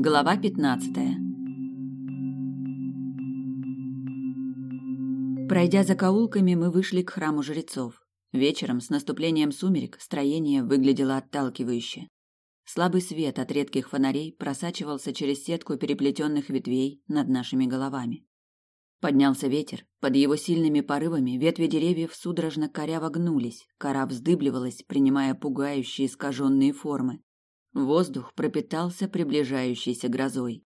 Глава 15. Пройдя за каулками, мы вышли к храму жрецов. Вечером, с наступлением сумерек, строение выглядело отталкивающе. Слабый свет от редких фонарей просачивался через сетку переплетенных ветвей над нашими головами. Поднялся ветер, под его сильными порывами ветви деревьев судорожно коряво гнулись, кора вздыбливалась, принимая пугающие искаженные формы. Воздух пропитался приближающейся грозой.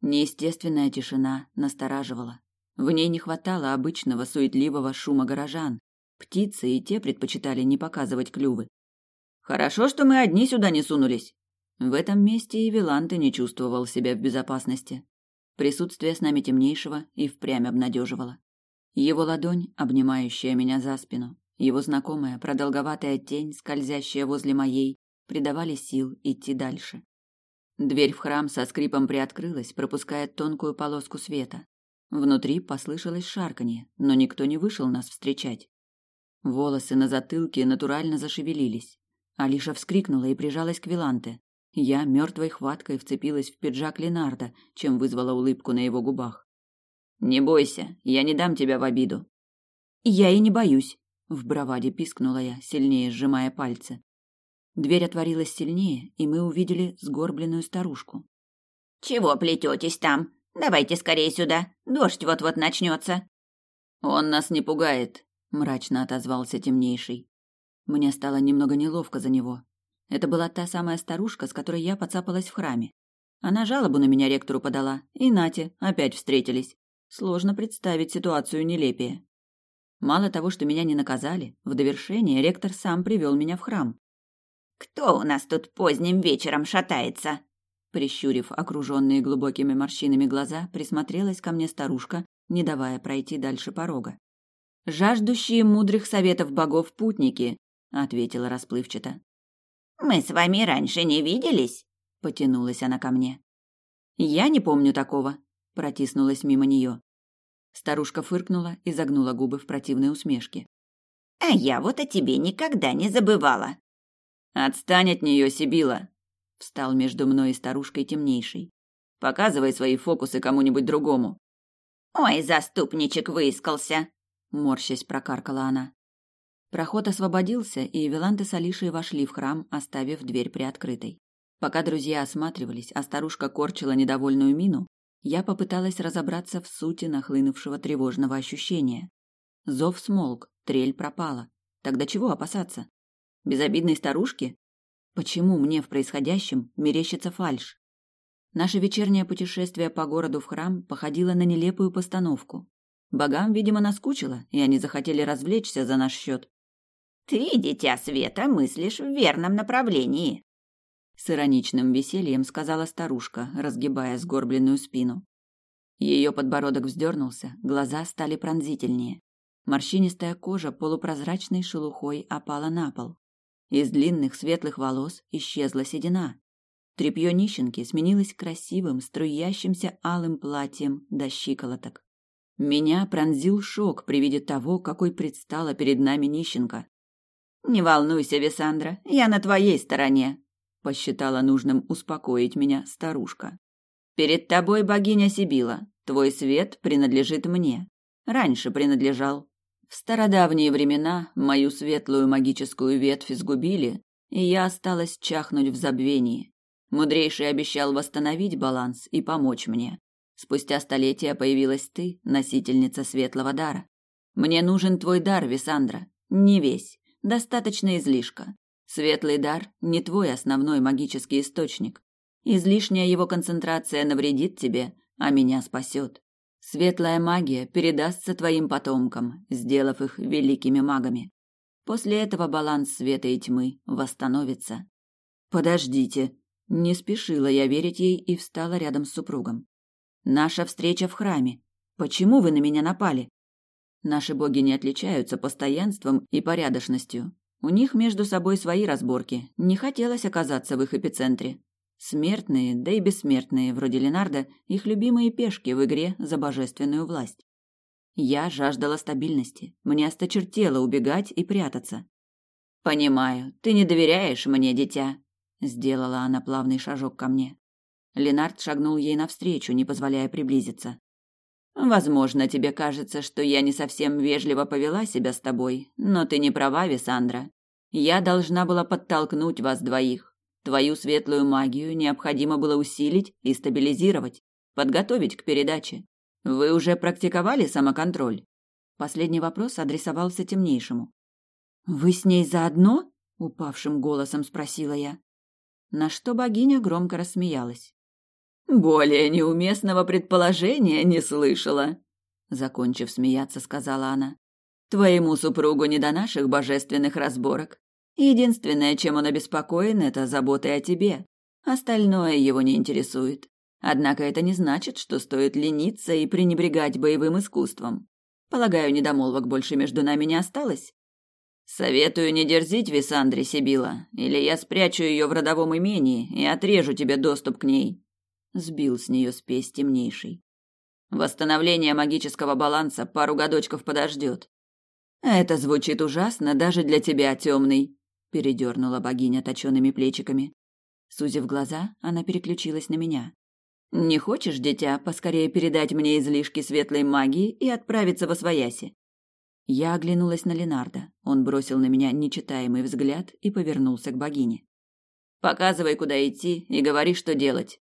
Неестественная тишина настораживала. В ней не хватало обычного суетливого шума горожан. Птицы и те предпочитали не показывать клювы. «Хорошо, что мы одни сюда не сунулись!» В этом месте и Виланте не чувствовал себя в безопасности. Присутствие с нами темнейшего и впрямь обнадеживало. Его ладонь, обнимающая меня за спину, его знакомая продолговатая тень, скользящая возле моей, придавали сил идти дальше. Дверь в храм со скрипом приоткрылась, пропуская тонкую полоску света. Внутри послышалось шарканье, но никто не вышел нас встречать. Волосы на затылке натурально зашевелились. Алиша вскрикнула и прижалась к Виланте. Я мертвой хваткой вцепилась в пиджак Ленарда, чем вызвала улыбку на его губах. «Не бойся, я не дам тебя в обиду». «Я и не боюсь», — в браваде пискнула я, сильнее сжимая пальцы. Дверь отворилась сильнее, и мы увидели сгорбленную старушку. «Чего плететесь там? Давайте скорее сюда, дождь вот-вот начнется». «Он нас не пугает», — мрачно отозвался темнейший. Мне стало немного неловко за него. Это была та самая старушка, с которой я поцапалась в храме. Она жалобу на меня ректору подала, и Нате опять встретились. Сложно представить ситуацию нелепее. Мало того, что меня не наказали, в довершение ректор сам привел меня в храм. «Кто у нас тут поздним вечером шатается?» Прищурив окруженные глубокими морщинами глаза, присмотрелась ко мне старушка, не давая пройти дальше порога. «Жаждущие мудрых советов богов путники», — ответила расплывчато. «Мы с вами раньше не виделись?» — потянулась она ко мне. «Я не помню такого», — протиснулась мимо нее. Старушка фыркнула и загнула губы в противной усмешке. «А я вот о тебе никогда не забывала. «Отстань от нее, Сибила!» — встал между мной и старушкой темнейший. «Показывай свои фокусы кому-нибудь другому». «Ой, заступничек выискался!» — морщась прокаркала она. Проход освободился, и Виланты с Алишей вошли в храм, оставив дверь приоткрытой. Пока друзья осматривались, а старушка корчила недовольную мину, я попыталась разобраться в сути нахлынувшего тревожного ощущения. Зов смолк, трель пропала. Тогда чего опасаться? Безобидной старушки? Почему мне в происходящем мерещится фальшь? Наше вечернее путешествие по городу в храм походило на нелепую постановку. Богам, видимо, наскучило, и они захотели развлечься за наш счет. «Ты, дитя света, мыслишь в верном направлении», — с ироничным весельем сказала старушка, разгибая сгорбленную спину. Ее подбородок вздернулся, глаза стали пронзительнее. Морщинистая кожа полупрозрачной шелухой опала на пол. Из длинных светлых волос исчезла седина. Трепье нищенки сменилось красивым, струящимся алым платьем до щиколоток. Меня пронзил шок при виде того, какой предстала перед нами нищенка. «Не волнуйся, Висандра, я на твоей стороне», — посчитала нужным успокоить меня старушка. «Перед тобой богиня Сибила. Твой свет принадлежит мне. Раньше принадлежал. В стародавние времена мою светлую магическую ветвь сгубили, и я осталась чахнуть в забвении. Мудрейший обещал восстановить баланс и помочь мне. Спустя столетия появилась ты, носительница светлого дара. Мне нужен твой дар, Висандра. Не весь, достаточно излишка. Светлый дар не твой основной магический источник. Излишняя его концентрация навредит тебе, а меня спасет. Светлая магия передастся твоим потомкам, сделав их великими магами. После этого баланс света и тьмы восстановится. Подождите, не спешила я верить ей и встала рядом с супругом. Наша встреча в храме. Почему вы на меня напали? Наши боги не отличаются постоянством и порядочностью. У них между собой свои разборки. Не хотелось оказаться в их эпицентре. Смертные, да и бессмертные, вроде Ленарда, их любимые пешки в игре за божественную власть. Я жаждала стабильности. Мне осточертело убегать и прятаться. «Понимаю, ты не доверяешь мне, дитя», — сделала она плавный шажок ко мне. Ленард шагнул ей навстречу, не позволяя приблизиться. Возможно, тебе кажется, что я не совсем вежливо повела себя с тобой, но ты не права, Висандра. Я должна была подтолкнуть вас двоих. Твою светлую магию необходимо было усилить и стабилизировать, подготовить к передаче. Вы уже практиковали самоконтроль? Последний вопрос адресовался темнейшему. Вы с ней заодно? упавшим голосом спросила я. На что богиня громко рассмеялась. Более неуместного предположения не слышала, закончив смеяться, сказала она. Твоему супругу не до наших божественных разборок. Единственное, чем он обеспокоен, это заботы о тебе. Остальное его не интересует. Однако это не значит, что стоит лениться и пренебрегать боевым искусством. Полагаю, недомолвок больше между нами не осталось. Советую не дерзить Висандре Сибила, или я спрячу ее в родовом имении и отрежу тебе доступ к ней сбил с нее спесь темнейший. Восстановление магического баланса пару годочков подождет. Это звучит ужасно даже для тебя, темный, передернула богиня точеными плечиками. Сузив глаза, она переключилась на меня. Не хочешь, дитя, поскорее передать мне излишки светлой магии и отправиться во свояси? Я оглянулась на Ленарда. Он бросил на меня нечитаемый взгляд и повернулся к богине. Показывай, куда идти, и говори, что делать.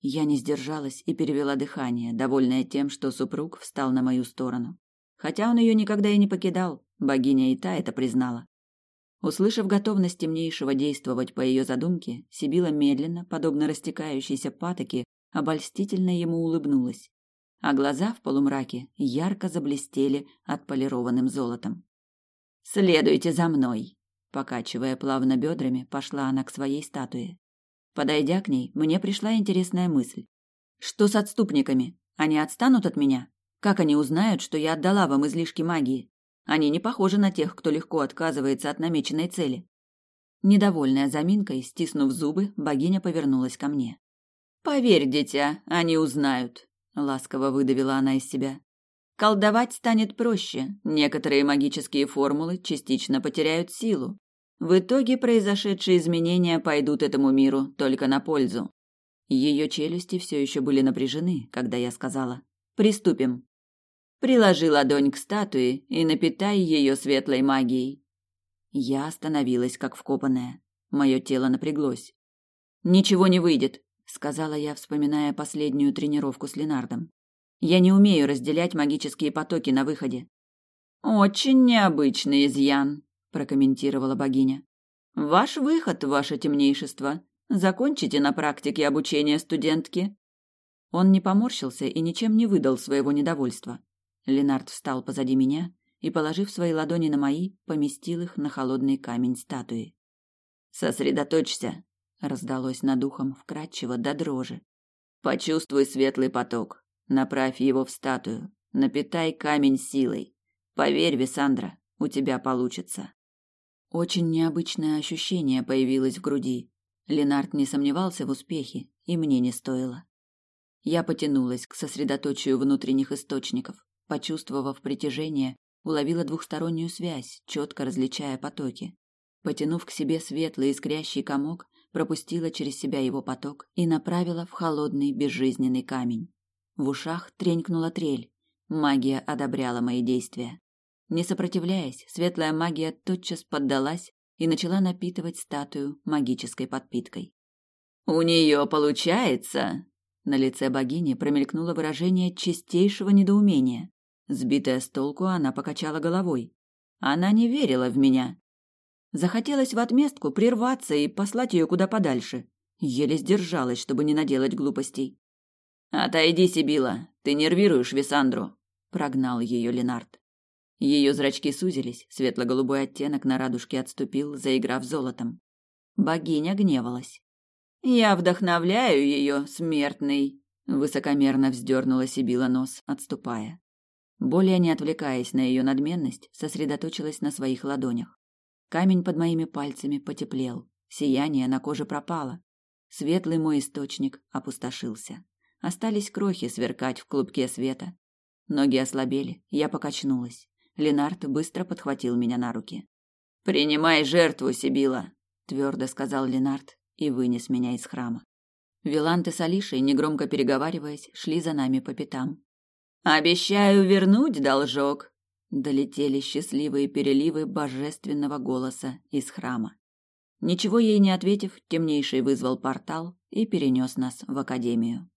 Я не сдержалась и перевела дыхание, довольная тем, что супруг встал на мою сторону. Хотя он ее никогда и не покидал, богиня и та это признала. Услышав готовность темнейшего действовать по ее задумке, Сибила медленно, подобно растекающейся патоке, обольстительно ему улыбнулась, а глаза в полумраке ярко заблестели отполированным золотом. «Следуйте за мной!» Покачивая плавно бедрами, пошла она к своей статуе. Подойдя к ней, мне пришла интересная мысль. Что с отступниками? Они отстанут от меня? Как они узнают, что я отдала вам излишки магии? Они не похожи на тех, кто легко отказывается от намеченной цели. Недовольная заминкой, стиснув зубы, богиня повернулась ко мне. «Поверь, дитя, они узнают», — ласково выдавила она из себя. «Колдовать станет проще, некоторые магические формулы частично потеряют силу, в итоге произошедшие изменения пойдут этому миру только на пользу. Ее челюсти все еще были напряжены, когда я сказала «Приступим». Приложи ладонь к статуе и напитай ее светлой магией. Я остановилась, как вкопанная. Мое тело напряглось. «Ничего не выйдет», — сказала я, вспоминая последнюю тренировку с Ленардом. «Я не умею разделять магические потоки на выходе». «Очень необычный изъян», прокомментировала богиня. Ваш выход, ваше темнейшество. Закончите на практике обучения студентки. Он не поморщился и ничем не выдал своего недовольства. Ленард встал позади меня и, положив свои ладони на мои, поместил их на холодный камень статуи. Сосредоточься, раздалось над ухом вкрадчиво до дрожи. Почувствуй светлый поток, направь его в статую, напитай камень силой. Поверь, Висандра, у тебя получится. Очень необычное ощущение появилось в груди. Ленард не сомневался в успехе, и мне не стоило. Я потянулась к сосредоточию внутренних источников, почувствовав притяжение, уловила двухстороннюю связь, четко различая потоки. Потянув к себе светлый искрящий комок, пропустила через себя его поток и направила в холодный безжизненный камень. В ушах тренькнула трель. Магия одобряла мои действия. Не сопротивляясь, светлая магия тотчас поддалась и начала напитывать статую магической подпиткой. «У нее получается!» На лице богини промелькнуло выражение чистейшего недоумения. Сбитая с толку, она покачала головой. Она не верила в меня. Захотелось в отместку прерваться и послать ее куда подальше. Еле сдержалась, чтобы не наделать глупостей. «Отойди, Сибила, ты нервируешь Висандру», — прогнал ее Ленард. Ее зрачки сузились, светло-голубой оттенок на радужке отступил, заиграв золотом. Богиня гневалась. «Я вдохновляю ее, смертный!» Высокомерно вздернула Сибила нос, отступая. Более не отвлекаясь на ее надменность, сосредоточилась на своих ладонях. Камень под моими пальцами потеплел, сияние на коже пропало. Светлый мой источник опустошился. Остались крохи сверкать в клубке света. Ноги ослабели, я покачнулась. Ленард быстро подхватил меня на руки. «Принимай жертву, Сибила», — твердо сказал Ленард и вынес меня из храма. Виланты с Алишей, негромко переговариваясь, шли за нами по пятам. «Обещаю вернуть должок!» Долетели счастливые переливы божественного голоса из храма. Ничего ей не ответив, темнейший вызвал портал и перенес нас в академию.